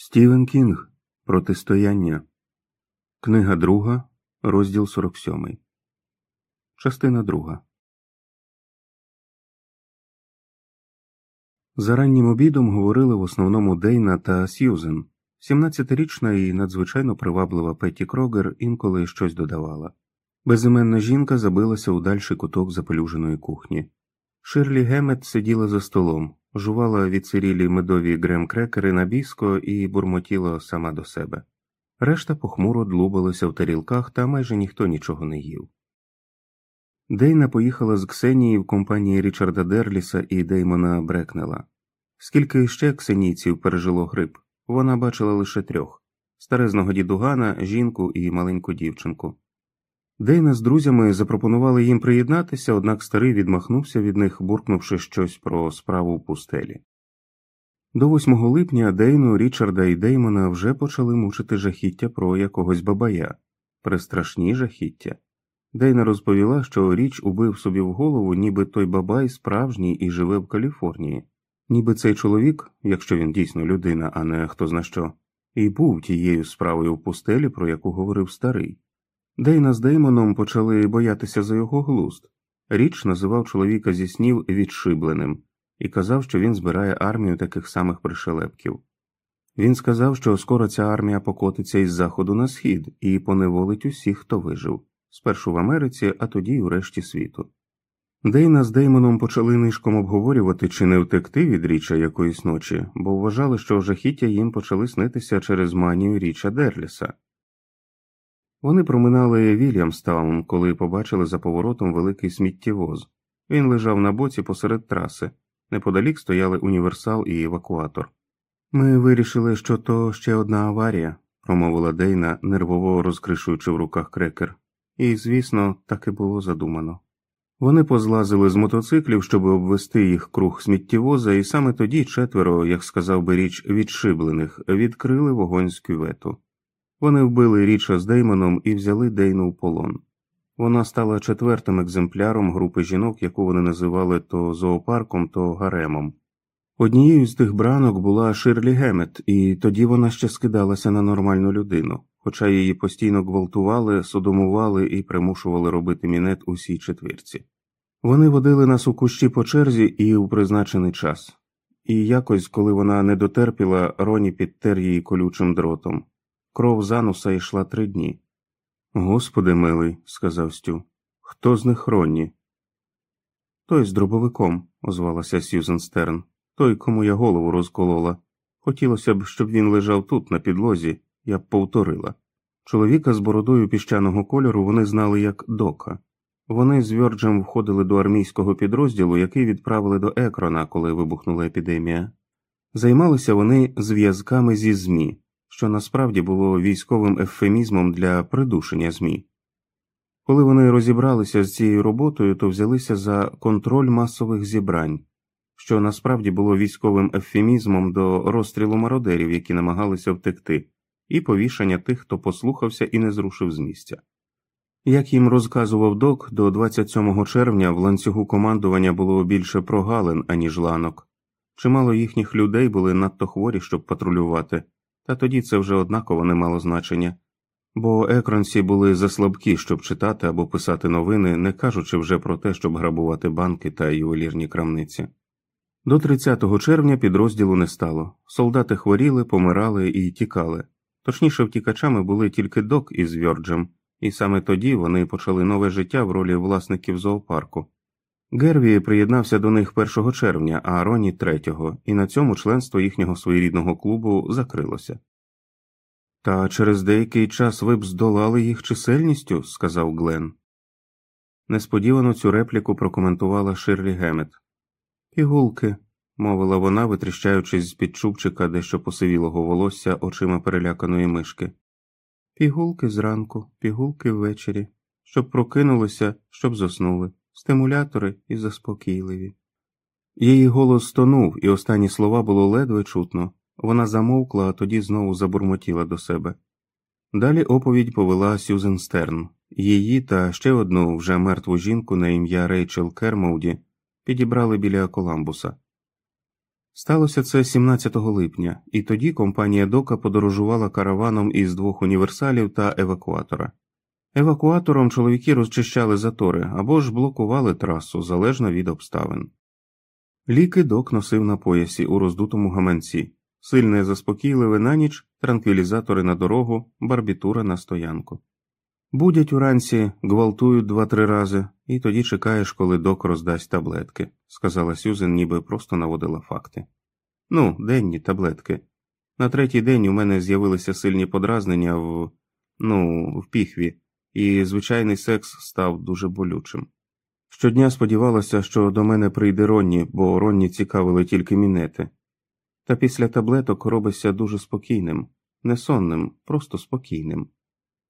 Стівен Кінг Протистояння. Книга друга, розділ 47. Частина друга. За раннім обідом говорили в основному Дейна та Сьюзен. 17-річна і надзвичайно приваблива Петті Крогер інколи щось додавала. Безіменна жінка забилася у дальший куток запелюженої кухні. Ширлі Геммет сиділа за столом, жувала відсирілі медові грем-крекери «Набіско» і бурмотіла сама до себе. Решта похмуро длубалася в тарілках, та майже ніхто нічого не їв. Дейна поїхала з Ксенії в компанії Річарда Дерліса і Деймона Брекнела. Скільки ще ксенійців пережило грип, вона бачила лише трьох старезного дідугана, жінку і маленьку дівчинку. Дейна з друзями запропонували їм приєднатися, однак старий відмахнувся від них, буркнувши щось про справу в пустелі. До 8 липня Дейну, Річарда і Деймона вже почали мучити жахіття про якогось бабая, пристрашні жахіття. Дейна розповіла, що річ убив собі в голову, ніби той бабай справжній і живе в Каліфорнії, ніби цей чоловік, якщо він дійсно людина, а не хто зна що, і був тією справою в пустелі, про яку говорив старий. Дейна з Деймоном почали боятися за його глузд. Річ називав чоловіка зі снів відшибленим і казав, що він збирає армію таких самих пришелепків. Він сказав, що скоро ця армія покотиться із заходу на схід і поневолить усіх, хто вижив, спершу в Америці, а тоді й у решті світу. Дейна з Деймоном почали нишком обговорювати, чи не втекти від річа якоїсь ночі, бо вважали, що жахіття їм почали снитися через манію річа Дерліса. Вони проминали Вільямстаун, коли побачили за поворотом великий сміттєвоз. Він лежав на боці посеред траси, неподалік стояли універсал і евакуатор. Ми вирішили, що то ще одна аварія, промовила Дейна, нервово розкришуючи в руках крекер, і, звісно, так і було задумано. Вони позлазили з мотоциклів, щоб обвести їх круг сміттєвоза, і саме тоді четверо, як сказав би річ, відшиблених, відкрили вогонь з кювету. Вони вбили річа з Деймоном і взяли Дейну в полон. Вона стала четвертим екземпляром групи жінок, яку вони називали то зоопарком, то гаремом. Однією з тих бранок була Ширлі Гемет, і тоді вона ще скидалася на нормальну людину, хоча її постійно гвалтували, содомували і примушували робити мінет усій четвірці. Вони водили нас у кущі по черзі і у призначений час, і якось, коли вона не дотерпіла, Роні підтер її колючим дротом. Кров з ануса йшла три дні. Господи милий, сказав Стю, хто з них Ронні? Той з дробовиком, озвалася Сьюзен Стерн, той, кому я голову розколола. Хотілося б, щоб він лежав тут, на підлозі, я б повторила. Чоловіка з бородою піщаного кольору вони знали як дока. Вони з Вьорджем входили до армійського підрозділу, який відправили до Екрона, коли вибухнула епідемія. Займалися вони зв'язками зі ЗМІ що насправді було військовим ефемізмом для придушення ЗМІ. Коли вони розібралися з цією роботою, то взялися за контроль масових зібрань, що насправді було військовим ефемізмом до розстрілу мародерів, які намагалися втекти, і повішання тих, хто послухався і не зрушив з місця. Як їм розказував док, до 27 червня в ланцюгу командування було більше прогалин, аніж ланок, чимало їхніх людей були надто хворі, щоб патрулювати та тоді це вже однаково не мало значення, бо екронсі були заслабкі, щоб читати або писати новини, не кажучи вже про те, щоб грабувати банки та ювелірні крамниці. До 30 червня підрозділу не стало солдати хворіли, помирали і тікали, точніше, втікачами були тільки док із Вьорджем, і саме тоді вони почали нове життя в ролі власників зоопарку. Герві приєднався до них 1 червня, а Роні 3, і на цьому членство їхнього своєрідного клубу закрилося. Та через деякий час ви б здолали їх чисельністю, сказав Глен. Несподівано цю репліку прокоментувала Ширлі Гемет. Пігулки, мовила вона, витріщаючись з під чубчика дещо посивілого волосся очима переляканої мишки. Пігулки зранку, пігулки ввечері, щоб прокинулися, щоб заснули стимулятори і заспокійливі. Її голос стонув, і останні слова було ледве чутно. Вона замовкла, а тоді знову забурмотіла до себе. Далі оповідь повела Сюзен Стерн, її та ще одну вже мертву жінку на ім'я Рейчел Кермоуді підібрали біля Коламбуса. Сталося це 17 липня, і тоді компанія Дока подорожувала караваном із двох універсалів та евакуатора. Евакуатором чоловіки розчищали затори або ж блокували трасу залежно від обставин. Ліки док носив на поясі у роздутому гаманці, сильне заспокійливе на ніч, транквілізатори на дорогу, барбітура на стоянку. Будять уранці, гвалтують два-три рази, і тоді чекаєш, коли док роздасть таблетки, сказала Сюзен, ніби просто наводила факти. Ну, денні таблетки. На третій день у мене з'явилися сильні подразнення в ну, в піхві, і звичайний секс став дуже болючим. Щодня сподівалася, що до мене прийде Ронні, бо Ронні цікавили тільки мінети. Та після таблеток робишся дуже спокійним, не сонним, просто спокійним.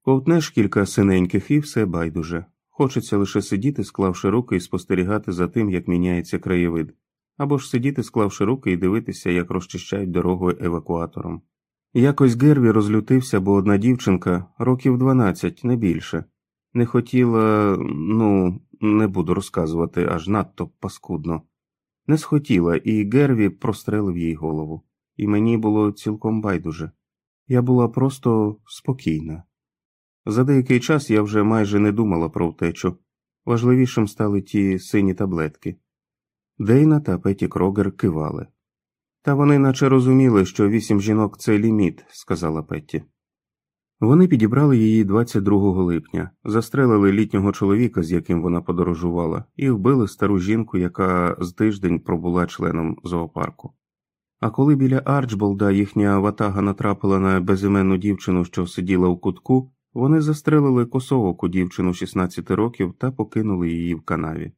Ковтнеш кілька синеньких і все байдуже. Хочеться лише сидіти, склавши руки і спостерігати за тим, як міняється краєвид, або ж сидіти, склавши руки і дивитися, як розчищають дорогу евакуатором. Якось Герві розлютився, бо одна дівчинка, років дванадцять, не більше, не хотіла, ну, не буду розказувати аж надто паскудно, не схотіла, і Герві прострелив їй голову, і мені було цілком байдуже. Я була просто спокійна. За деякий час я вже майже не думала про втечу. Важливішим стали ті сині таблетки. Дейна та Петі Крогер кивали. Та вони наче розуміли, що вісім жінок це ліміт, сказала Петті. Вони підібрали її 22 липня, застрелили літнього чоловіка, з яким вона подорожувала, і вбили стару жінку, яка з тиждень пробула членом зоопарку. А коли біля Арчболда їхня ватага натрапила на безіменну дівчину, що сиділа в кутку, вони застрелили косовоку дівчину 16 років та покинули її в канаві.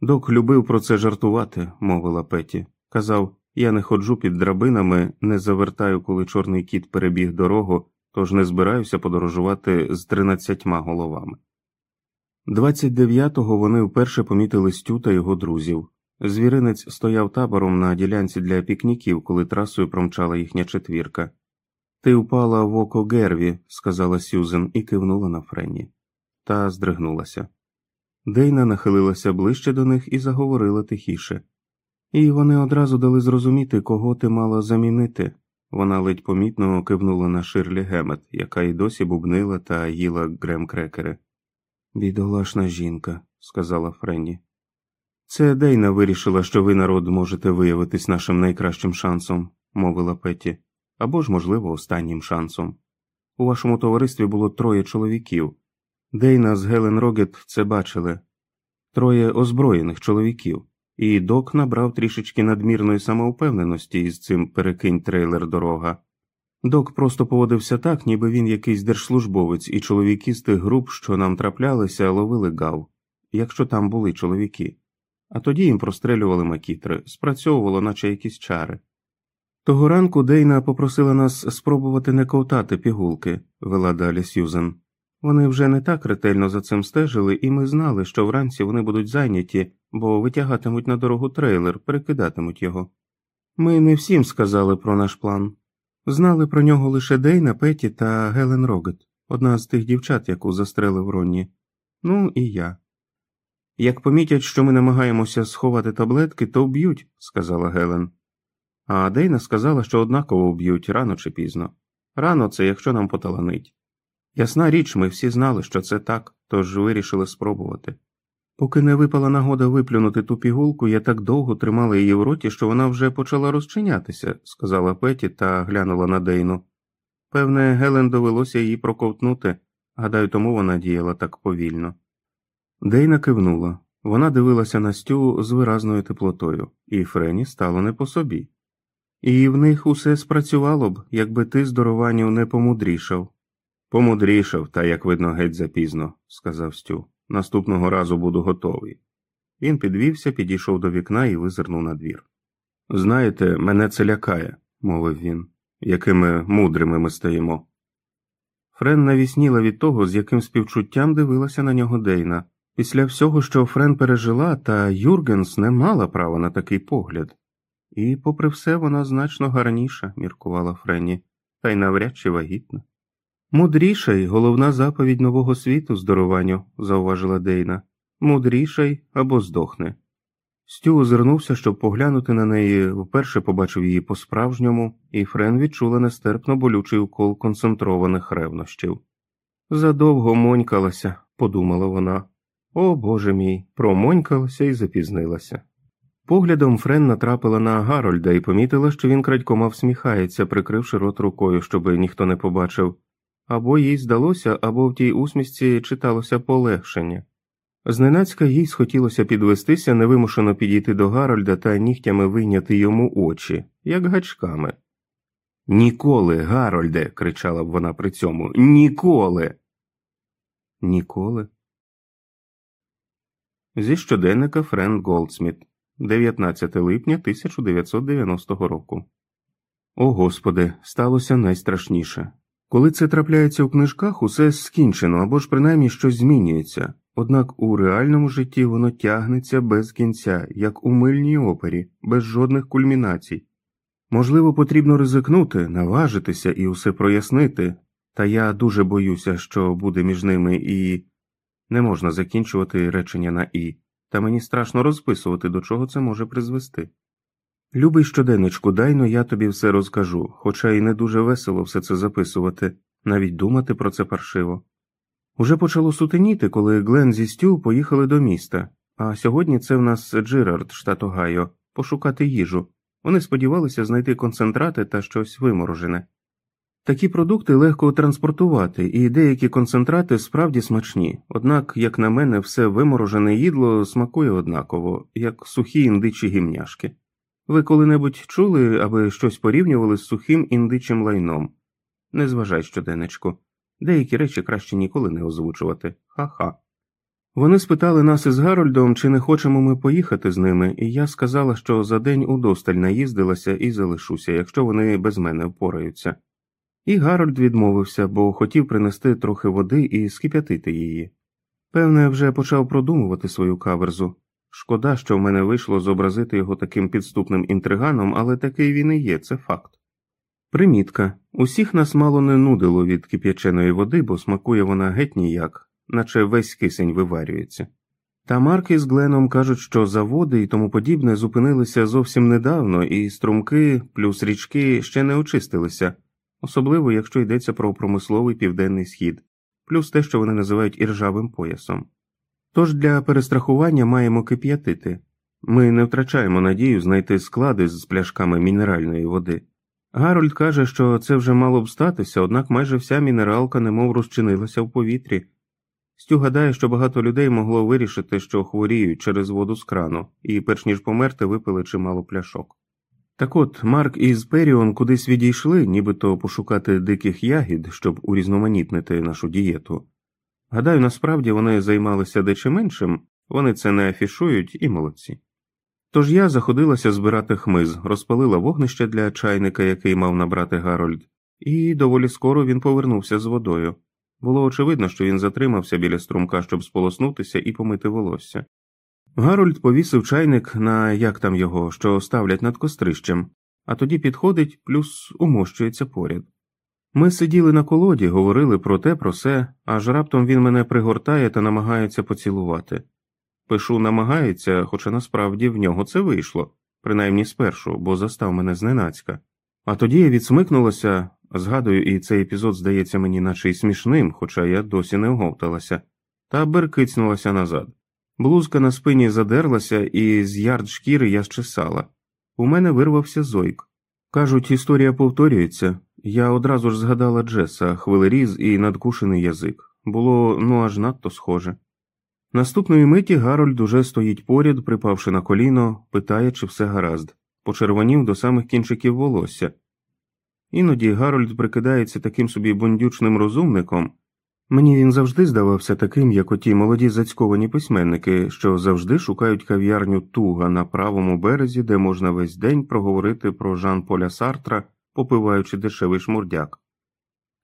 Док любив про це жартувати, мовила Петі. Казав я не ходжу під драбинами, не завертаю, коли чорний кіт перебіг дорогу, тож не збираюся подорожувати з тринадцятьма головами. 29-го вони вперше помітили Стю та його друзів. Звіринець стояв табором на ділянці для пікніків, коли трасою промчала їхня четвірка. Ти впала в око Герві, сказала Сюзен і кивнула на Френні. Та здригнулася. Дейна нахилилася ближче до них і заговорила тихіше. І вони одразу дали зрозуміти, кого ти мала замінити. Вона ледь помітно кивнула на Ширлі Гемет, яка й досі бубнила та їла грем-крекери. Бідолашна жінка, сказала Френні. Це Дейна вирішила, що ви, народ, можете виявитись нашим найкращим шансом, мовила Петті або ж, можливо, останнім шансом. У вашому товаристві було троє чоловіків. Дейна з Гелен Рогет це бачили троє озброєних чоловіків, і док набрав трішечки надмірної самовпевненості із цим перекинь трейлер дорога. Док просто поводився так, ніби він якийсь держслужбовець, і чоловіки з тих груп, що нам траплялися, ловили гав, якщо там були чоловіки. А тоді їм прострелювали макітри, спрацьовувало, наче якісь чари. Того ранку Дейна попросила нас спробувати не ковтати пігулки, вела далі Сюзен. Вони вже не так ретельно за цим стежили, і ми знали, що вранці вони будуть зайняті, бо витягатимуть на дорогу трейлер, перекидатимуть його. Ми не всім сказали про наш план. Знали про нього лише Дейна, Петі та Гелен Рогет, одна з тих дівчат, яку застрелив Ронні. Ну і я. Як помітять, що ми намагаємося сховати таблетки, то вб'ють, сказала Гелен. А Дейна сказала, що однаково вб'ють рано чи пізно. Рано це, якщо нам поталанить. Ясна річ, ми всі знали, що це так, тож вирішили спробувати. Поки не випала нагода виплюнути ту пігулку, я так довго тримала її в роті, що вона вже почала розчинятися, сказала Петі та глянула на Дейну. Певне, Гелен довелося її проковтнути, гадаю, тому вона діяла так повільно. Дейна кивнула. Вона дивилася на Стю з виразною теплотою, і Френі стало не по собі. І в них усе спрацювало б, якби ти здорованню не помудрішав. Помудрішав, та, як видно, геть запізно, сказав Стю. Наступного разу буду готовий. Він підвівся, підійшов до вікна і визирнув на двір. Знаєте, мене це лякає, мовив він, якими мудрими ми стаємо. Френ навісніла від того, з яким співчуттям дивилася на нього Дейна. Після всього, що Френ пережила, та Юргенс не мала права на такий погляд. І, попри все, вона значно гарніша, міркувала Френні, та й навряд чи вагітна. Мудріша й головна заповідь нового світу здорованню, зауважила Дейна. Мудрішай або здохне. Стю озирнувся, щоб поглянути на неї, вперше побачив її по-справжньому, і Френ відчула нестерпно болючий укол концентрованих ревнощів. Задовго монькалася, подумала вона. О Боже мій, промонькалася і запізнилася. Поглядом Френ натрапила на Гарольда і помітила, що він крадькома всміхається, прикривши рот рукою, щоб ніхто не побачив, або їй здалося, або в тій усмішці читалося полегшення. Зненацька їй схотілося підвестися, невимушено підійти до Гарольда та нігтями вийняти йому очі, як гачками. Ніколи, Гарольде. кричала б вона при цьому. Ніколи. Ніколи. Зі щоденника Френ Голдсміт, 19 липня 1990 року. О Господи, сталося найстрашніше. Коли це трапляється у книжках, усе скінчено або ж принаймні щось змінюється, однак у реальному житті воно тягнеться без кінця, як у мильній опері, без жодних кульмінацій. Можливо, потрібно ризикнути, наважитися і усе прояснити, та я дуже боюся, що буде між ними і не можна закінчувати речення на і, та мені страшно розписувати, до чого це може призвести. Любий щоденничку, дайно я тобі все розкажу, хоча й не дуже весело все це записувати, навіть думати про це паршиво. Уже почало сутеніти, коли Глен зі Стю поїхали до міста, а сьогодні це в нас Джерард, штат Огайо, пошукати їжу. Вони сподівалися знайти концентрати та щось виморожене. Такі продукти легко транспортувати, і деякі концентрати справді смачні, однак, як на мене, все виморожене їдло смакує однаково, як сухі індичі гімняшки. Ви коли-небудь чули, аби щось порівнювали з сухим індичим лайном? Не зважай щоденечко, деякі речі краще ніколи не озвучувати. Ха-ха. Вони спитали нас із Гарольдом, чи не хочемо ми поїхати з ними, і я сказала, що за день удосталь наїздилася і залишуся, якщо вони без мене впораються. І Гарольд відмовився, бо хотів принести трохи води і скип'ятити її. Певне, вже почав продумувати свою каверзу. Шкода, що в мене вийшло зобразити його таким підступним інтриганом, але такий він і є, це факт. Примітка усіх нас мало не нудило від кип'яченої води, бо смакує вона геть ніяк, наче весь кисень виварюється. Та Марки з Гленом кажуть, що заводи і тому подібне зупинилися зовсім недавно, і струмки плюс річки ще не очистилися, особливо якщо йдеться про промисловий південний схід, плюс те, що вони називають іржавим поясом. Тож для перестрахування маємо кип'ятити ми не втрачаємо надію знайти склади з пляшками мінеральної води. Гарольд каже, що це вже мало б статися, однак майже вся мінералка немов розчинилася в повітрі. Стю гадає, що багато людей могло вирішити, що хворіють через воду з крану, і, перш ніж померти, випили чимало пляшок. Так от Марк із Періон кудись відійшли, нібито пошукати диких ягід, щоб урізноманітнити нашу дієту. Гадаю, насправді вони займалися дечим меншим, вони це не афішують і молодці. Тож я заходилася збирати хмиз, розпалила вогнище для чайника, який мав набрати Гарольд, і доволі скоро він повернувся з водою. Було очевидно, що він затримався біля струмка, щоб сполоснутися і помити волосся. Гарольд повісив чайник на як там його, що ставлять над кострищем, а тоді підходить, плюс умощується поряд. Ми сиділи на колоді, говорили про те, про се, аж раптом він мене пригортає та намагається поцілувати. Пишу намагається, хоча насправді в нього це вийшло, принаймні спершу, бо застав мене зненацька. А тоді я відсмикнулася, згадую, і цей епізод здається мені наче й смішним, хоча я досі не оговталася, та беркицнулася назад. Блузка на спині задерлася, і з ярд шкіри я щесала. У мене вирвався зойк. Кажуть, історія повторюється. Я одразу ж згадала Джеса, хвилеріз і надкушений язик. Було ну аж надто схоже. Наступної миті Гарольд уже стоїть поряд, припавши на коліно, питає, чи все гаразд, почервонів до самих кінчиків волосся. Іноді Гарольд прикидається таким собі бундючним розумником. Мені він завжди здавався таким, як оті молоді зацьковані письменники, що завжди шукають кав'ярню туга на правому березі, де можна весь день проговорити про Жан Поля Сартра, попиваючи дешевий шмурдяк.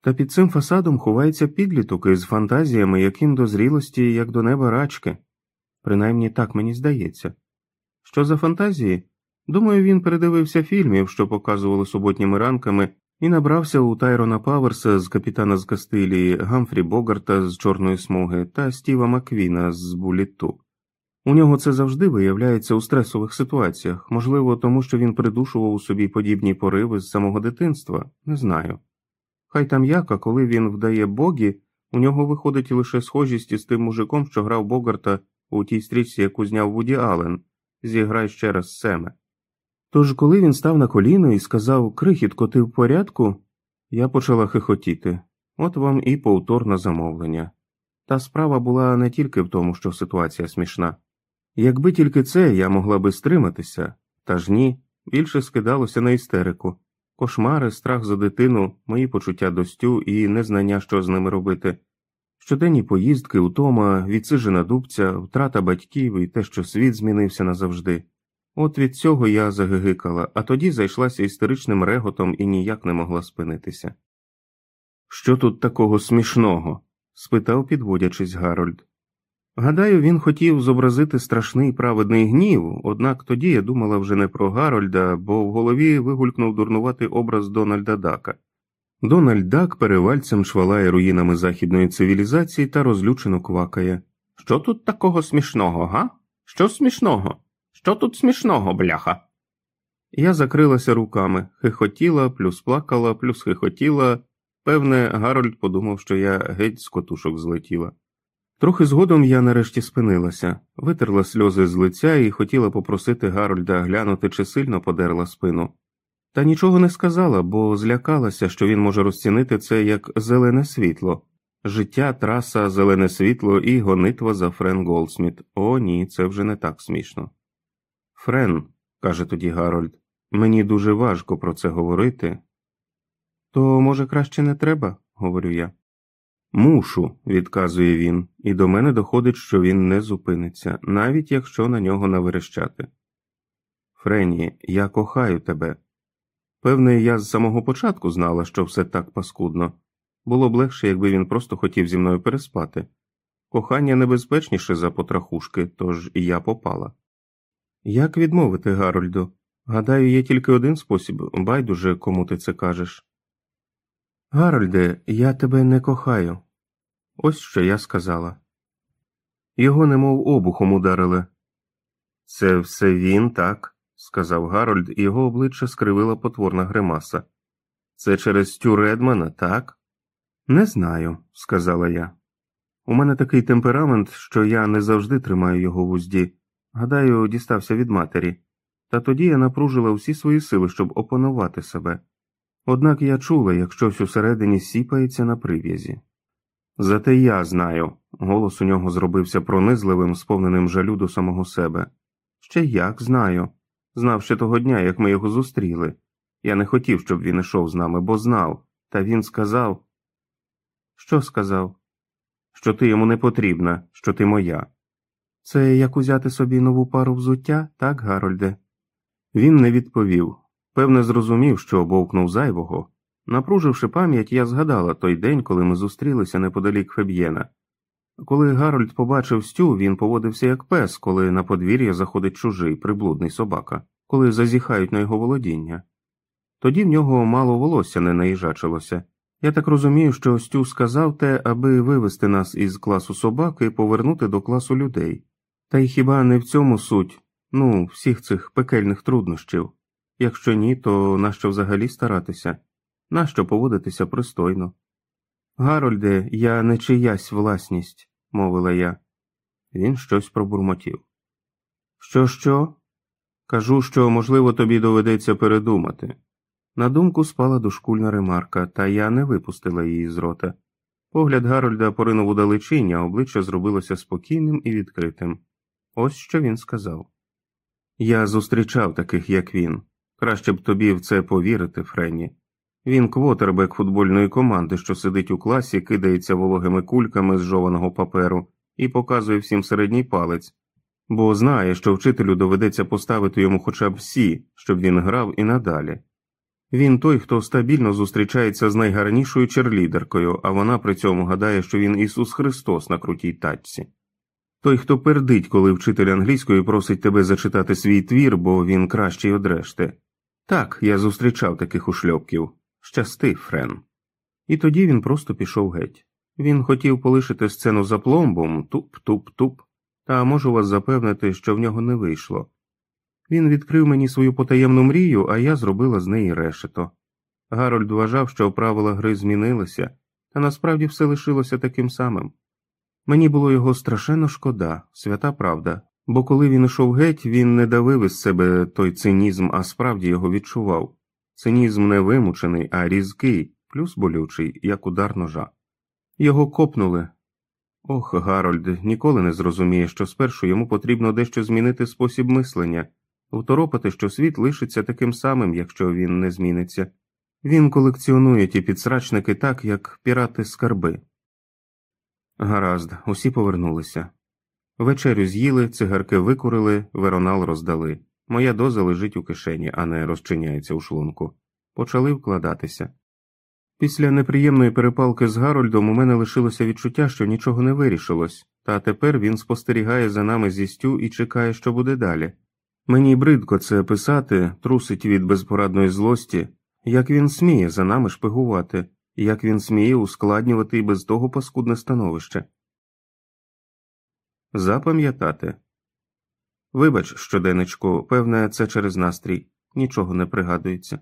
Та під цим фасадом ховається підліток із фантазіями, яким до зрілості, як до неба рачки. Принаймні так мені здається. Що за фантазії? Думаю, він передивився фільмів, що показували суботніми ранками, і набрався у Тайрона Паверса з капітана з Кастилії, Гамфрі Богарта з Чорної смуги та Стіва Маквіна з Буліту. У нього це завжди виявляється у стресових ситуаціях, можливо, тому що він придушував у собі подібні пориви з самого дитинства, не знаю. Хай там як, а коли він вдає богі, у нього виходить лише схожість із тим мужиком, що грав Богарта у тій стрічці, яку зняв Вуді Аллен, зіграй ще раз Семе. Тож, коли він став на коліно і сказав Крихітко, ти в порядку, я почала хихотіти. От вам і повторне замовлення. Та справа була не тільки в тому, що ситуація смішна. Якби тільки це я могла би стриматися, та ж ні, більше скидалося на істерику. Кошмари, страх за дитину, мої почуття до стю і незнання, що з ними робити. Щоденні поїздки, утома, відсижена дубця, втрата батьків і те, що світ змінився назавжди. От від цього я загигикала, а тоді зайшлася істеричним реготом і ніяк не могла спинитися. Що тут такого смішного? спитав, підводячись Гарольд. Гадаю, він хотів зобразити страшний праведний гнів, однак тоді я думала вже не про Гарольда, бо в голові вигулькнув дурнуватий образ Дональда Дака. Дональд Дак перевальцем швалає руїнами західної цивілізації та розлючено квакає. Що тут такого смішного, га? Що смішного? Що тут смішного, бляха? Я закрилася руками, хихотіла, плюс плакала, плюс хихотіла. Певне, Гарольд подумав, що я геть з котушок злетіла. Трохи згодом я нарешті спинилася, витерла сльози з лиця і хотіла попросити Гарольда глянути, чи сильно подерла спину. Та нічого не сказала, бо злякалася, що він може розцінити це як зелене світло. Життя, траса, зелене світло і гонитва за Френ Голдсміт. О, ні, це вже не так смішно. Френ, каже тоді Гарольд, мені дуже важко про це говорити. То, може, краще не треба, говорю я. Мушу, відказує він, і до мене доходить, що він не зупиниться, навіть якщо на нього наверещати. Френі, я кохаю тебе. Певне, я з самого початку знала, що все так паскудно. Було б легше, якби він просто хотів зі мною переспати. Кохання небезпечніше за потрахушки, тож і я попала. Як відмовити, Гарольду? Гадаю, є тільки один спосіб байдуже, кому ти це кажеш. Гарольде, я тебе не кохаю. Ось що я сказала. Його немов обухом ударили. Це все він, так, сказав Гарольд, і його обличчя скривила потворна гримаса. Це через Стю Редмана, так? Не знаю, сказала я. У мене такий темперамент, що я не завжди тримаю його в узді. Гадаю, дістався від матері. Та тоді я напружила всі свої сили, щоб опанувати себе. Однак я чула, як щось усередині сіпається на прив'язі. Зате я знаю, голос у нього зробився пронизливим, сповненим жалю до самого себе. Ще як знаю. Знав ще того дня, як ми його зустріли. Я не хотів, щоб він ішов з нами, бо знав, та він сказав. Що сказав? Що ти йому не потрібна, що ти моя. Це як узяти собі нову пару взуття, так, Гарольде? Він не відповів. Певне, зрозумів, що обовкнув зайвого. Напруживши пам'ять, я згадала той день, коли ми зустрілися неподалік Феб'єна. Коли Гарольд побачив Стю, він поводився як пес, коли на подвір'я заходить чужий приблудний собака, коли зазіхають на його володіння. Тоді в нього мало волосся не наїжачилося. Я так розумію, що Стю сказав те, аби вивести нас із класу собак і повернути до класу людей. Та й хіба не в цьому суть, ну, всіх цих пекельних труднощів. Якщо ні, то нащо взагалі старатися? Нащо поводитися пристойно? Гарольде, я не чиясь власність, мовила я. Він щось пробурмотів. Що, що? Кажу, що, можливо, тобі доведеться передумати. На думку спала дошкульна ремарка, та я не випустила її з рота. Погляд Гарольда поринув у далечіння, обличчя зробилося спокійним і відкритим. Ось що він сказав. Я зустрічав таких, як він. Краще б тобі в це повірити, Френні. Він квотербек футбольної команди, що сидить у класі, кидається вологими кульками з жованого паперу і показує всім середній палець, бо знає, що вчителю доведеться поставити йому хоча б всі, щоб він грав і надалі. Він той, хто стабільно зустрічається з найгарнішою черлідеркою, а вона при цьому гадає, що він Ісус Христос на крутій тачці. Той, хто пердить, коли вчитель англійської просить тебе зачитати свій твір, бо він кращий од решти. Так, я зустрічав таких ушльопків. Щасти, Френ. І тоді він просто пішов геть. Він хотів полишити сцену за пломбом, туп-туп-туп, та можу вас запевнити, що в нього не вийшло. Він відкрив мені свою потаємну мрію, а я зробила з неї решето. Гарольд вважав, що правила гри змінилися, та насправді все лишилося таким самим. Мені було його страшенно шкода, свята правда, бо коли він ішов геть, він не давив із себе той цинізм, а справді його відчував. Цинізм не вимучений, а різкий, плюс болючий, як удар ножа. Його копнули. Ох, Гарольд ніколи не зрозуміє, що спершу йому потрібно дещо змінити спосіб мислення, второпати, що світ лишиться таким самим, якщо він не зміниться. Він колекціонує ті підсрачники так, як пірати скарби. Гаразд, усі повернулися. Вечерю з'їли, цигарки викурили, веронал роздали. Моя доза лежить у кишені, а не розчиняється у шлунку. Почали вкладатися. Після неприємної перепалки з Гарольдом у мене лишилося відчуття, що нічого не вирішилось, та тепер він спостерігає за нами зі стю і чекає, що буде далі. Мені бридко це писати, трусить від безпорадної злості, як він сміє за нами шпигувати, як він сміє ускладнювати і без того паскудне становище. Запам'ятати. Вибач, щоденечко, певне, це через настрій, нічого не пригадується.